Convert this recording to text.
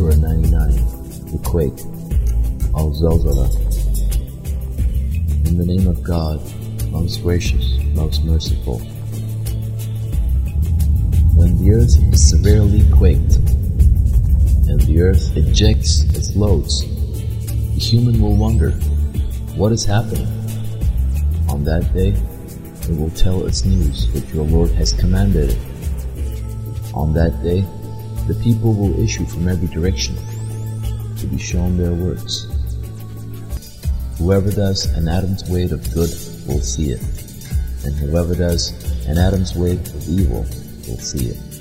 the quake, Al Zalzala. In the name of God, most gracious, most merciful. When the earth is severely quaked, and the earth ejects its loads, the human will wonder, what is happening? On that day, it will tell its news which your Lord has commanded it. On that day, the people will issue from every direction to be shown their works. Whoever does an atom's weight of good will see it, and whoever does an atom's weight of evil will see it.